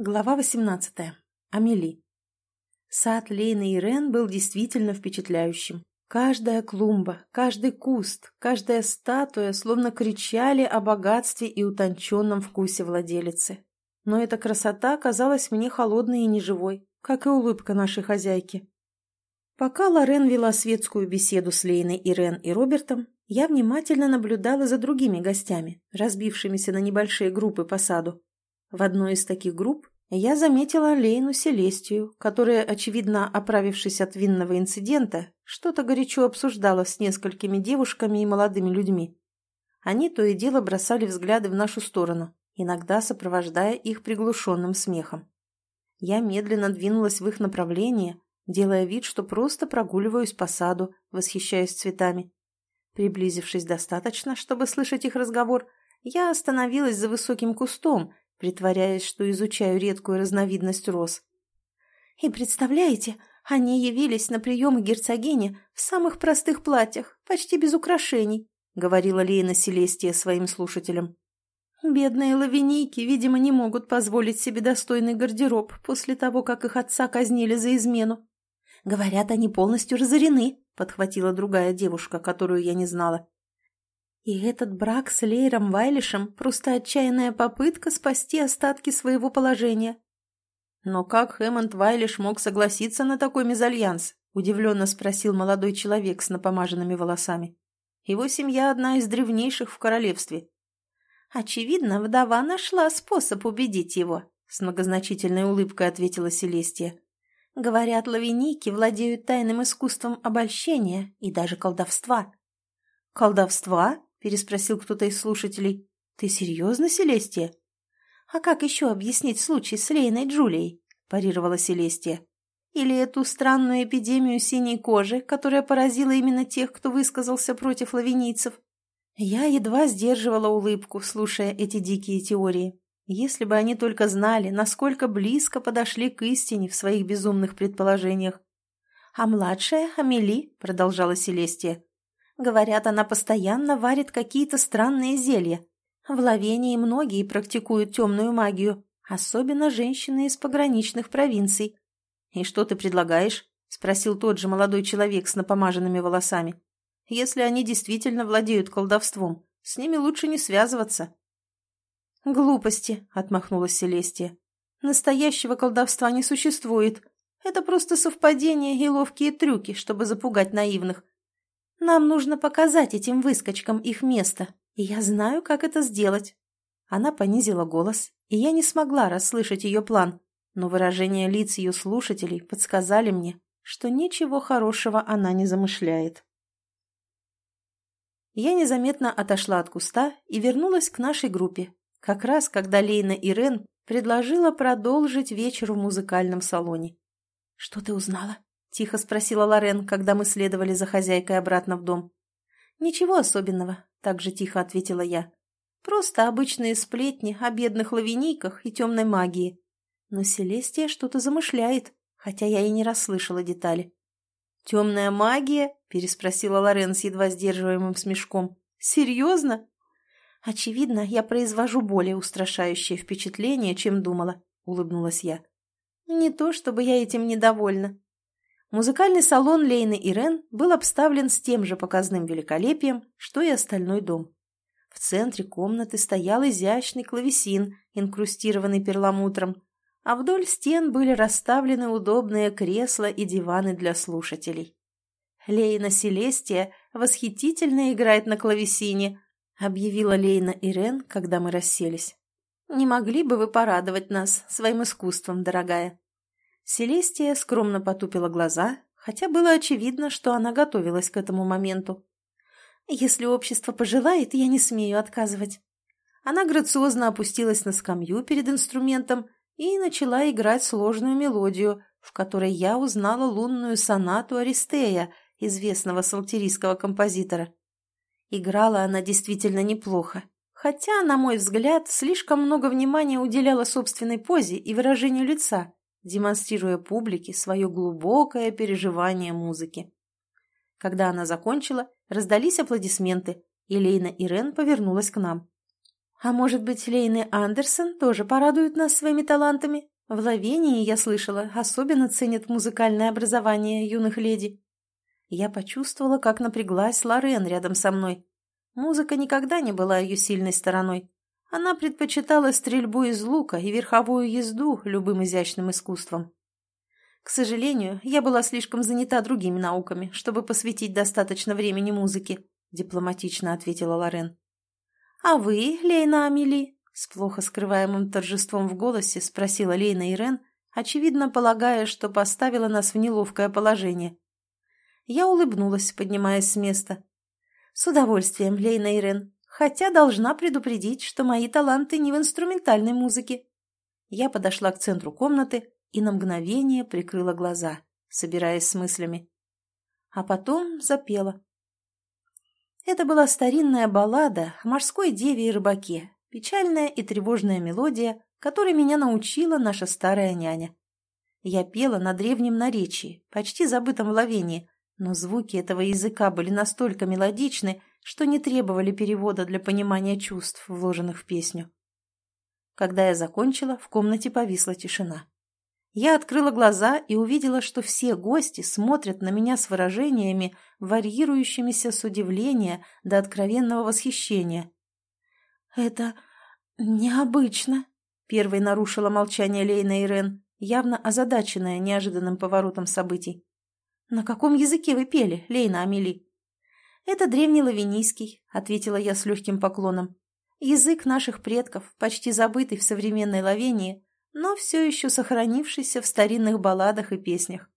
Глава 18. Амели. Сад Лейны и Рен был действительно впечатляющим. Каждая клумба, каждый куст, каждая статуя словно кричали о богатстве и утонченном вкусе владелицы. Но эта красота казалась мне холодной и неживой, как и улыбка нашей хозяйки. Пока Лорен вела светскую беседу с Лейной, Ирен и Робертом, я внимательно наблюдала за другими гостями, разбившимися на небольшие группы по саду. В одной из таких групп я заметила Лейну Селестию, которая, очевидно оправившись от винного инцидента, что-то горячо обсуждала с несколькими девушками и молодыми людьми. Они то и дело бросали взгляды в нашу сторону, иногда сопровождая их приглушенным смехом. Я медленно двинулась в их направление, делая вид, что просто прогуливаюсь по саду, восхищаясь цветами. Приблизившись достаточно, чтобы слышать их разговор, я остановилась за высоким кустом притворяясь, что изучаю редкую разновидность роз. «И представляете, они явились на приемы герцогини в самых простых платьях, почти без украшений», — говорила Лейна Селестия своим слушателям. «Бедные лавинейки, видимо, не могут позволить себе достойный гардероб после того, как их отца казнили за измену. Говорят, они полностью разорены», — подхватила другая девушка, которую я не знала. И этот брак с Лейром Вайлишем – просто отчаянная попытка спасти остатки своего положения. «Но как Хэммонд Вайлиш мог согласиться на такой мезальянс?» – удивленно спросил молодой человек с напомаженными волосами. «Его семья одна из древнейших в королевстве». «Очевидно, вдова нашла способ убедить его», – с многозначительной улыбкой ответила Селестия. «Говорят, лавинийки владеют тайным искусством обольщения и даже колдовства». «Колдовства?» — переспросил кто-то из слушателей. «Ты серьезно, Селестия?» «А как еще объяснить случай с Лейной Джулией?» – парировала Селестия. «Или эту странную эпидемию синей кожи, которая поразила именно тех, кто высказался против лавинийцев?» Я едва сдерживала улыбку, слушая эти дикие теории. Если бы они только знали, насколько близко подошли к истине в своих безумных предположениях. «А младшая, Амели», — продолжала Селестия, Говорят, она постоянно варит какие-то странные зелья. В Лавении многие практикуют темную магию, особенно женщины из пограничных провинций. «И что ты предлагаешь?» – спросил тот же молодой человек с напомаженными волосами. «Если они действительно владеют колдовством, с ними лучше не связываться». «Глупости», – отмахнулась Селестия. «Настоящего колдовства не существует. Это просто совпадения и ловкие трюки, чтобы запугать наивных. Нам нужно показать этим выскочкам их место, и я знаю, как это сделать». Она понизила голос, и я не смогла расслышать ее план, но выражения лиц ее слушателей подсказали мне, что ничего хорошего она не замышляет. Я незаметно отошла от куста и вернулась к нашей группе, как раз когда Лейна и Рен предложила продолжить вечер в музыкальном салоне. «Что ты узнала?» — тихо спросила Лорен, когда мы следовали за хозяйкой обратно в дом. «Ничего особенного», — так же тихо ответила я. «Просто обычные сплетни о бедных лавинийках и темной магии. Но Селестия что-то замышляет, хотя я и не расслышала детали». «Темная магия?» — переспросила Лорен с едва сдерживаемым смешком. «Серьезно?» «Очевидно, я произвожу более устрашающее впечатление, чем думала», — улыбнулась я. «Не то, чтобы я этим недовольна. Музыкальный салон Лейны и Рен был обставлен с тем же показным великолепием, что и остальной дом. В центре комнаты стоял изящный клавесин, инкрустированный перламутром, а вдоль стен были расставлены удобные кресла и диваны для слушателей. «Лейна Селестия восхитительно играет на клавесине», объявила Лейна и Рен, когда мы расселись. «Не могли бы вы порадовать нас своим искусством, дорогая?» Селестия скромно потупила глаза, хотя было очевидно, что она готовилась к этому моменту. «Если общество пожелает, я не смею отказывать». Она грациозно опустилась на скамью перед инструментом и начала играть сложную мелодию, в которой я узнала лунную сонату Аристея, известного салтирийского композитора. Играла она действительно неплохо, хотя, на мой взгляд, слишком много внимания уделяла собственной позе и выражению лица – демонстрируя публике свое глубокое переживание музыки. Когда она закончила, раздались аплодисменты, и Лейна Ирен повернулась к нам. А может быть, Лейны Андерсон тоже порадует нас своими талантами? В Лавении, я слышала, особенно ценят музыкальное образование юных леди. Я почувствовала, как напряглась Лорен рядом со мной. Музыка никогда не была ее сильной стороной. Она предпочитала стрельбу из лука и верховую езду любым изящным искусством. К сожалению, я была слишком занята другими науками, чтобы посвятить достаточно времени музыке, дипломатично ответила Лорен. А вы, Лейна Амели, с плохо скрываемым торжеством в голосе спросила Лейна Ирен, очевидно полагая, что поставила нас в неловкое положение. Я улыбнулась, поднимаясь с места. «С удовольствием, Лейна Ирен, хотя должна предупредить, что мои таланты не в инструментальной музыке». Я подошла к центру комнаты и на мгновение прикрыла глаза, собираясь с мыслями. А потом запела. Это была старинная баллада морской деве и рыбаке, Печальная и тревожная мелодия, которой меня научила наша старая няня. Я пела на древнем наречии, почти забытом в ловении, но звуки этого языка были настолько мелодичны, что не требовали перевода для понимания чувств, вложенных в песню. Когда я закончила, в комнате повисла тишина. Я открыла глаза и увидела, что все гости смотрят на меня с выражениями, варьирующимися с удивления до откровенного восхищения. «Это необычно», — первой нарушила молчание Лейна Ирен, явно озадаченная неожиданным поворотом событий. «На каком языке вы пели, Лейна Амели?» «Это древний лавинийский», — ответила я с легким поклоном. «Язык наших предков, почти забытый в современной Лавении, но все еще сохранившийся в старинных балладах и песнях».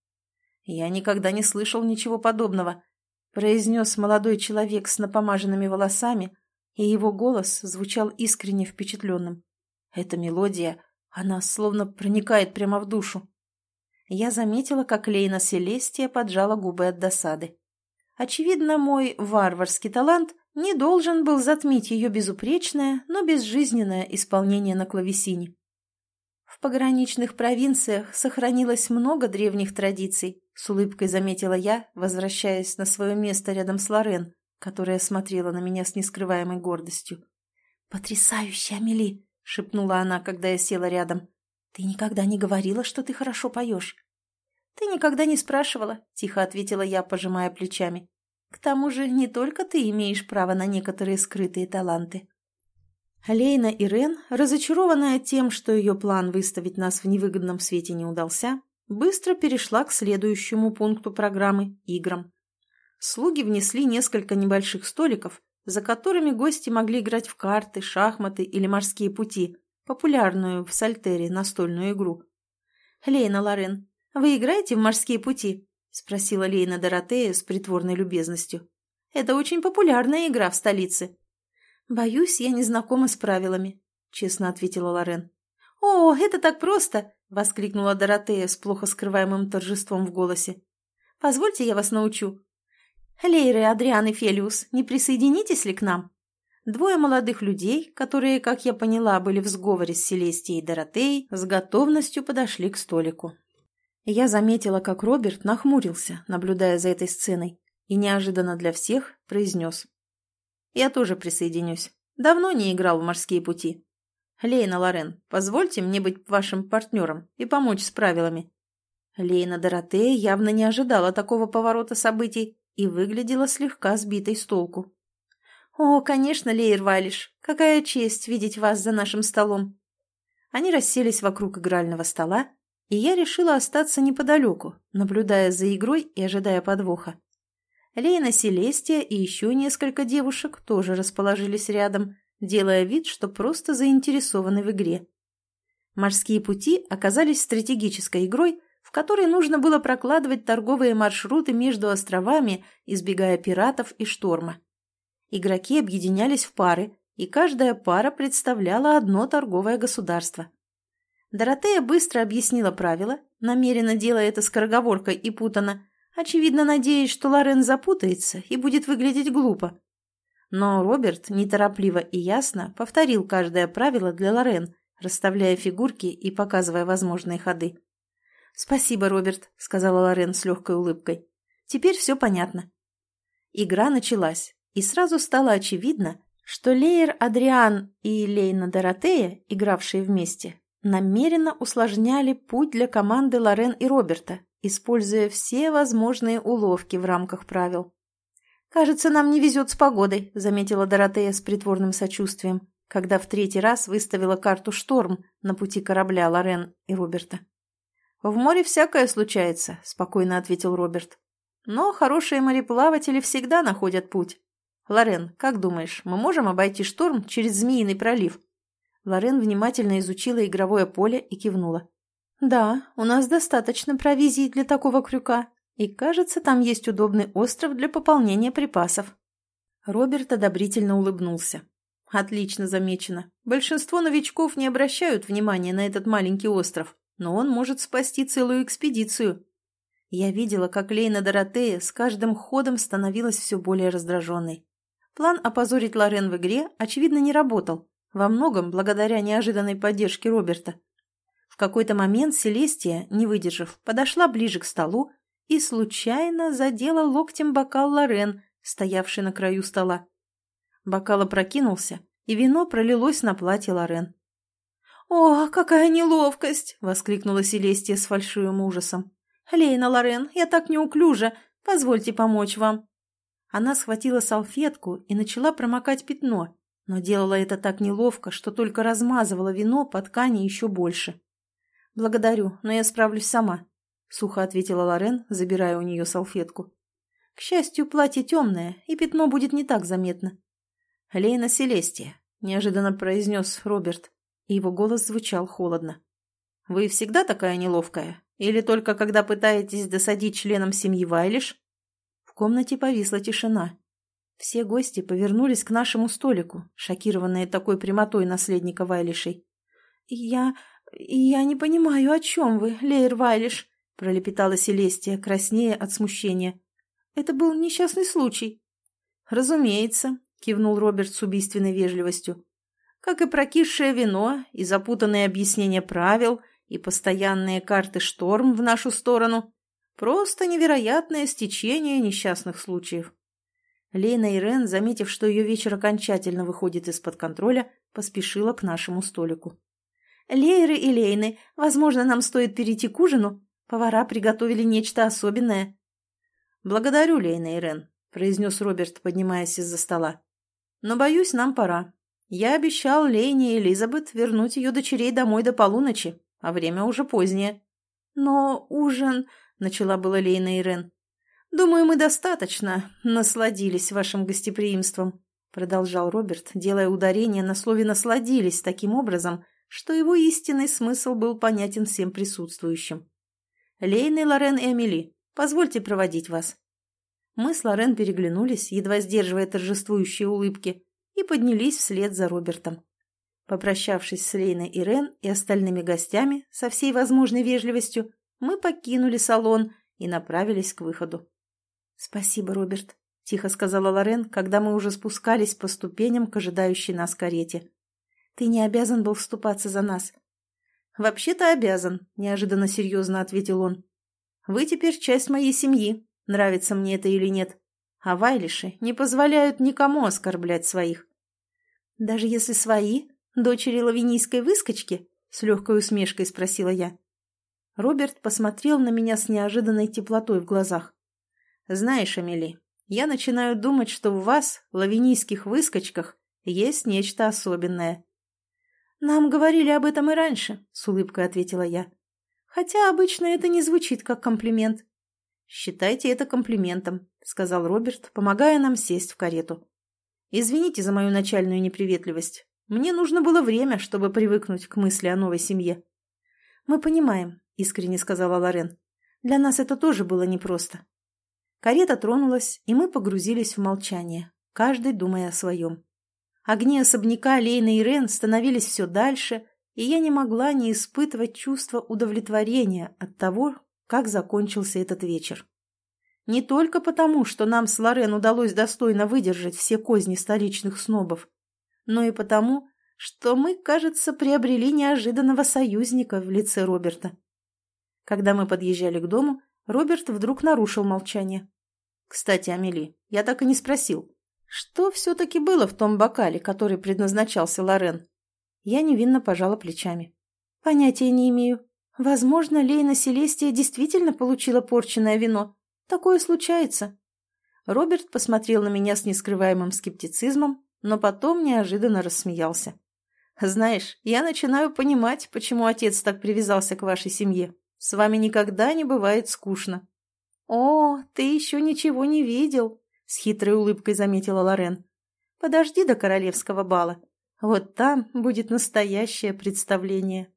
«Я никогда не слышал ничего подобного», — произнес молодой человек с напомаженными волосами, и его голос звучал искренне впечатленным. Эта мелодия, она словно проникает прямо в душу. Я заметила, как Лейна Селестия поджала губы от досады. Очевидно, мой варварский талант не должен был затмить ее безупречное, но безжизненное исполнение на клавесине. В пограничных провинциях сохранилось много древних традиций, с улыбкой заметила я, возвращаясь на свое место рядом с Лорен, которая смотрела на меня с нескрываемой гордостью. «Потрясающе, Амели!» — шепнула она, когда я села рядом. «Ты никогда не говорила, что ты хорошо поешь?» «Ты никогда не спрашивала», — тихо ответила я, пожимая плечами. «К тому же не только ты имеешь право на некоторые скрытые таланты». Лейна Ирен, разочарованная тем, что ее план выставить нас в невыгодном свете не удался, быстро перешла к следующему пункту программы – играм. Слуги внесли несколько небольших столиков, за которыми гости могли играть в карты, шахматы или морские пути, популярную в Сальтере настольную игру. «Лейна Лорен, вы играете в морские пути?» – спросила Лейна Доротея с притворной любезностью. «Это очень популярная игра в столице». «Боюсь, я не знакома с правилами», – честно ответила Лорен. «О, это так просто!» – воскликнула Доротея с плохо скрываемым торжеством в голосе. «Позвольте, я вас научу. «Лейры, Адриан и Фелиус, не присоединитесь ли к нам?» Двое молодых людей, которые, как я поняла, были в сговоре с Селестией и Доротеей, с готовностью подошли к столику. Я заметила, как Роберт нахмурился, наблюдая за этой сценой, и неожиданно для всех произнес. «Я тоже присоединюсь. Давно не играл в морские пути. Лейна Лорен, позвольте мне быть вашим партнером и помочь с правилами». Лейна Доротея явно не ожидала такого поворота событий и выглядела слегка сбитой с толку. «О, конечно, Лейер Валиш, какая честь видеть вас за нашим столом!» Они расселись вокруг игрального стола, и я решила остаться неподалеку, наблюдая за игрой и ожидая подвоха. Лейна Селестия и еще несколько девушек тоже расположились рядом, делая вид, что просто заинтересованы в игре. Морские пути оказались стратегической игрой, в которой нужно было прокладывать торговые маршруты между островами, избегая пиратов и шторма. Игроки объединялись в пары, и каждая пара представляла одно торговое государство. Доротея быстро объяснила правила, намеренно делая это скороговоркой и путано, очевидно надеясь, что Лорен запутается и будет выглядеть глупо. Но Роберт неторопливо и ясно повторил каждое правило для Лорен, расставляя фигурки и показывая возможные ходы. «Спасибо, Роберт», — сказала Лорен с легкой улыбкой. «Теперь все понятно». Игра началась, и сразу стало очевидно, что Леер Адриан и Лейна Доротея, игравшие вместе, намеренно усложняли путь для команды Лорен и Роберта, используя все возможные уловки в рамках правил. «Кажется, нам не везет с погодой», — заметила Доротея с притворным сочувствием, когда в третий раз выставила карту «Шторм» на пути корабля Лорен и Роберта. «В море всякое случается», — спокойно ответил Роберт. «Но хорошие мореплаватели всегда находят путь. Лорен, как думаешь, мы можем обойти шторм через Змеиный пролив?» Лорен внимательно изучила игровое поле и кивнула. «Да, у нас достаточно провизии для такого крюка, и, кажется, там есть удобный остров для пополнения припасов». Роберт одобрительно улыбнулся. «Отлично замечено. Большинство новичков не обращают внимания на этот маленький остров, но он может спасти целую экспедицию». Я видела, как Лейна Доротея с каждым ходом становилась все более раздраженной. План опозорить Лорен в игре, очевидно, не работал, во многом благодаря неожиданной поддержке Роберта. В какой-то момент Селестия, не выдержав, подошла ближе к столу и случайно задела локтем бокал Лорен, стоявший на краю стола. Бокал опрокинулся, и вино пролилось на платье Лорен. «О, какая неловкость!» — воскликнула Селестия с фальшивым ужасом. «Лейна, Лорен, я так неуклюжа! Позвольте помочь вам!» Она схватила салфетку и начала промокать пятно, но делала это так неловко, что только размазывала вино по ткани еще больше. «Благодарю, но я справлюсь сама», — сухо ответила Лорен, забирая у нее салфетку. «К счастью, платье темное, и пятно будет не так заметно». «Лейна Селестия», — неожиданно произнес Роберт, и его голос звучал холодно. «Вы всегда такая неловкая? Или только когда пытаетесь досадить членам семьи Вайлиш?» В комнате повисла тишина. Все гости повернулись к нашему столику, шокированные такой прямотой наследника Вайлишей. «Я... я не понимаю, о чем вы, Лейер Вайлиш», — пролепетала Селестия, краснея от смущения. «Это был несчастный случай». «Разумеется», — кивнул Роберт с убийственной вежливостью. «Как и прокисшее вино, и запутанные объяснения правил, и постоянные карты шторм в нашу сторону. Просто невероятное стечение несчастных случаев». Лейна и Рен, заметив, что ее вечер окончательно выходит из-под контроля, поспешила к нашему столику. «Лейры и Лейны, возможно, нам стоит перейти к ужину? Повара приготовили нечто особенное». «Благодарю, Лейна и Рен», — произнес Роберт, поднимаясь из-за стола. «Но, боюсь, нам пора. Я обещал Лейне и Элизабет вернуть ее дочерей домой до полуночи, а время уже позднее». «Но ужин...» — начала была Лейна и Рен. «Думаю, мы достаточно насладились вашим гостеприимством», продолжал Роберт, делая ударение на слове «насладились» таким образом, что его истинный смысл был понятен всем присутствующим. «Лейна, Лорен и Эмили, позвольте проводить вас». Мы с Лорен переглянулись, едва сдерживая торжествующие улыбки, и поднялись вслед за Робертом. Попрощавшись с Лейной и Рен и остальными гостями со всей возможной вежливостью, мы покинули салон и направились к выходу. «Спасибо, Роберт», — тихо сказала Лорен, когда мы уже спускались по ступеням к ожидающей нас карете. «Ты не обязан был вступаться за нас». «Вообще-то обязан», — неожиданно серьезно ответил он. «Вы теперь часть моей семьи, нравится мне это или нет. А вайлиши не позволяют никому оскорблять своих». «Даже если свои? Дочери лавинийской выскочки?» — с легкой усмешкой спросила я. Роберт посмотрел на меня с неожиданной теплотой в глазах. Знаешь, Амели, я начинаю думать, что в вас, лавинийских выскочках, есть нечто особенное. Нам говорили об этом и раньше, с улыбкой ответила я. Хотя обычно это не звучит как комплимент. Считайте это комплиментом, сказал Роберт, помогая нам сесть в карету. Извините за мою начальную неприветливость. Мне нужно было время, чтобы привыкнуть к мысли о новой семье. Мы понимаем, искренне сказала Лорен. Для нас это тоже было непросто. Карета тронулась, и мы погрузились в молчание, каждый думая о своем. Огни особняка Лейна и Рен становились все дальше, и я не могла не испытывать чувство удовлетворения от того, как закончился этот вечер. Не только потому, что нам с Лорен удалось достойно выдержать все козни столичных снобов, но и потому, что мы, кажется, приобрели неожиданного союзника в лице Роберта. Когда мы подъезжали к дому, Роберт вдруг нарушил молчание. «Кстати, Амели, я так и не спросил. Что все-таки было в том бокале, который предназначался Лорен? Я невинно пожала плечами. Понятия не имею. Возможно, Лейна Селестия действительно получила порченное вино. Такое случается. Роберт посмотрел на меня с нескрываемым скептицизмом, но потом неожиданно рассмеялся. «Знаешь, я начинаю понимать, почему отец так привязался к вашей семье. С вами никогда не бывает скучно». «О, ты еще ничего не видел», с хитрой улыбкой заметила Лорен. «Подожди до королевского бала. Вот там будет настоящее представление».